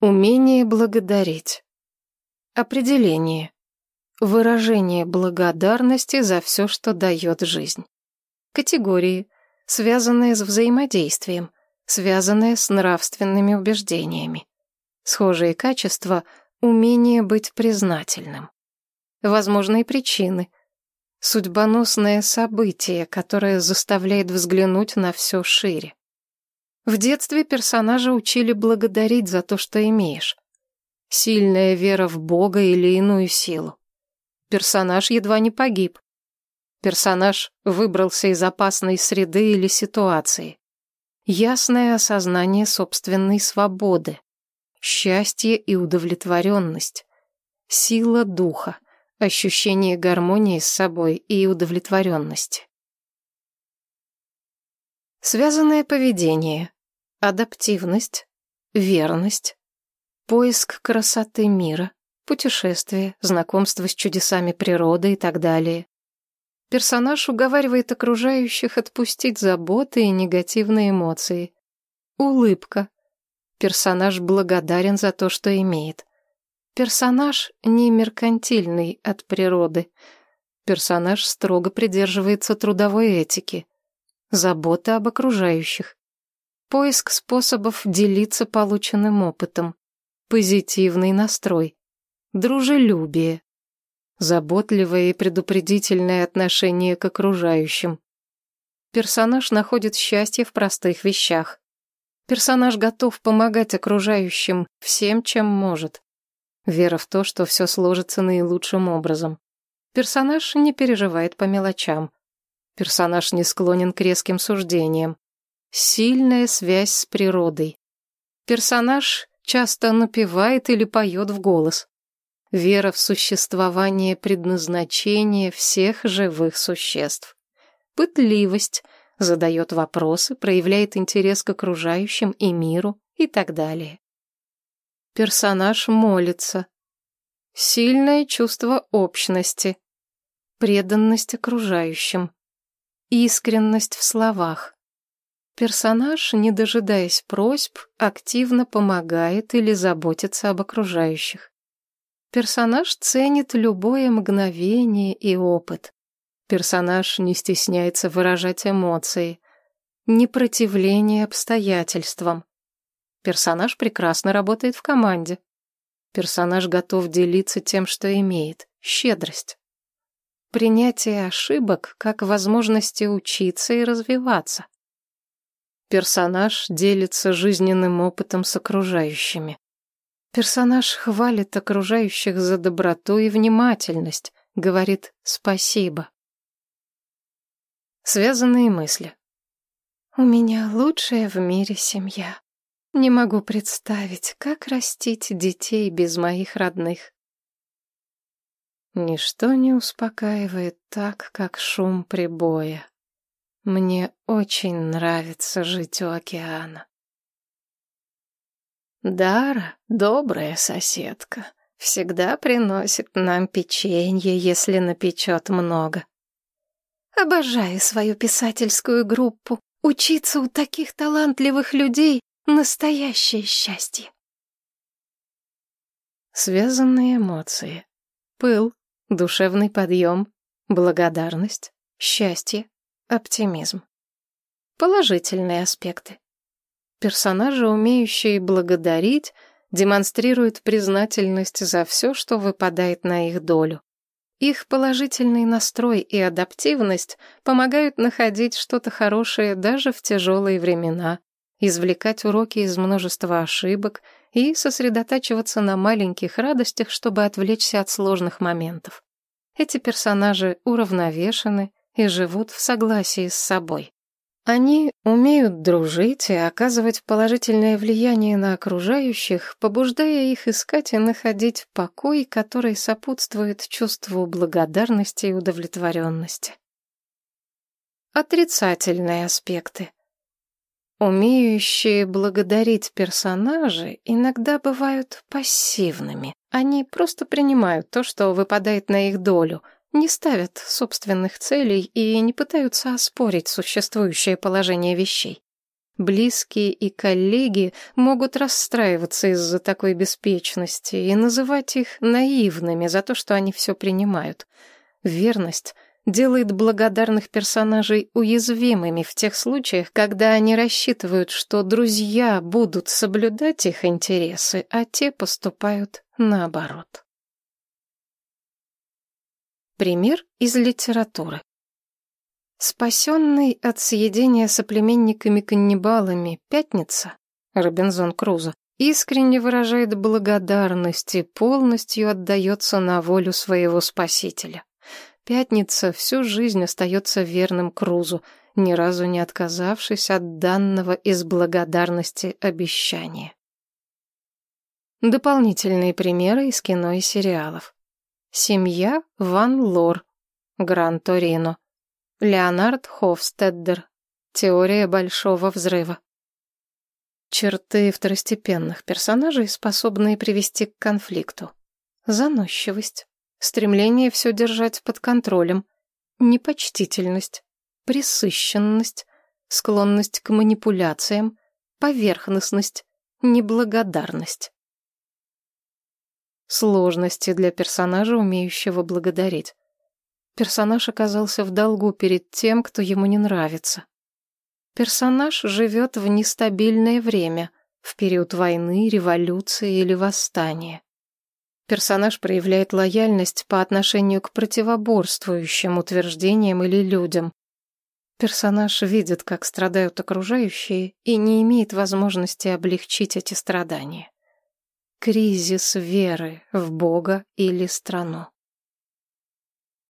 Умение благодарить. Определение. Выражение благодарности за все, что дает жизнь. Категории, связанные с взаимодействием, связанные с нравственными убеждениями. Схожие качества — умение быть признательным. Возможные причины — судьбоносное событие, которое заставляет взглянуть на все шире. В детстве персонажа учили благодарить за то, что имеешь. Сильная вера в Бога или иную силу. Персонаж едва не погиб. Персонаж выбрался из опасной среды или ситуации. Ясное осознание собственной свободы. Счастье и удовлетворенность. Сила духа. Ощущение гармонии с собой и удовлетворенности. Связанное поведение адаптивность, верность, поиск красоты мира, путешествие, знакомство с чудесами природы и так далее. Персонаж уговаривает окружающих отпустить заботы и негативные эмоции. Улыбка. Персонаж благодарен за то, что имеет. Персонаж не меркантильный от природы. Персонаж строго придерживается трудовой этики. Забота об окружающих. Поиск способов делиться полученным опытом. Позитивный настрой. Дружелюбие. Заботливое и предупредительное отношение к окружающим. Персонаж находит счастье в простых вещах. Персонаж готов помогать окружающим всем, чем может. Вера в то, что все сложится наилучшим образом. Персонаж не переживает по мелочам. Персонаж не склонен к резким суждениям. Сильная связь с природой. Персонаж часто напевает или поет в голос. Вера в существование предназначения всех живых существ. Пытливость, задает вопросы, проявляет интерес к окружающим и миру и так далее. Персонаж молится. Сильное чувство общности. Преданность окружающим. Искренность в словах. Персонаж, не дожидаясь просьб, активно помогает или заботится об окружающих. Персонаж ценит любое мгновение и опыт. Персонаж не стесняется выражать эмоции, непротивление обстоятельствам. Персонаж прекрасно работает в команде. Персонаж готов делиться тем, что имеет. Щедрость. Принятие ошибок как возможности учиться и развиваться. Персонаж делится жизненным опытом с окружающими. Персонаж хвалит окружающих за доброту и внимательность, говорит «спасибо». Связанные мысли. «У меня лучшая в мире семья. Не могу представить, как растить детей без моих родных». Ничто не успокаивает так, как шум прибоя. Мне очень нравится жить у океана. Дара, добрая соседка, всегда приносит нам печенье, если напечет много. Обожаю свою писательскую группу. Учиться у таких талантливых людей — настоящее счастье. Связанные эмоции. Пыл, душевный подъем, благодарность, счастье, Оптимизм. Положительные аспекты. Персонажи, умеющие благодарить, демонстрируют признательность за все, что выпадает на их долю. Их положительный настрой и адаптивность помогают находить что-то хорошее даже в тяжелые времена, извлекать уроки из множества ошибок и сосредотачиваться на маленьких радостях, чтобы отвлечься от сложных моментов. Эти персонажи уравновешены, и живут в согласии с собой. Они умеют дружить и оказывать положительное влияние на окружающих, побуждая их искать и находить покой, который сопутствует чувству благодарности и удовлетворенности. Отрицательные аспекты. Умеющие благодарить персонажи иногда бывают пассивными. Они просто принимают то, что выпадает на их долю — не ставят собственных целей и не пытаются оспорить существующее положение вещей. Близкие и коллеги могут расстраиваться из-за такой беспечности и называть их наивными за то, что они все принимают. Верность делает благодарных персонажей уязвимыми в тех случаях, когда они рассчитывают, что друзья будут соблюдать их интересы, а те поступают наоборот. Пример из литературы. Спасенный от съедения соплеменниками-каннибалами Пятница, Робинзон Крузо, искренне выражает благодарность и полностью отдается на волю своего спасителя. Пятница всю жизнь остается верным Крузу, ни разу не отказавшись от данного из благодарности обещания. Дополнительные примеры из кино и сериалов. Семья Ван Лор, Гран Торино. Леонард Хофстеддер. Теория Большого Взрыва. Черты второстепенных персонажей, способные привести к конфликту. Заносчивость, стремление все держать под контролем, непочтительность, пресыщенность, склонность к манипуляциям, поверхностность, неблагодарность. Сложности для персонажа, умеющего благодарить. Персонаж оказался в долгу перед тем, кто ему не нравится. Персонаж живет в нестабильное время, в период войны, революции или восстания. Персонаж проявляет лояльность по отношению к противоборствующим утверждениям или людям. Персонаж видит, как страдают окружающие, и не имеет возможности облегчить эти страдания кризис веры в Бога или страну.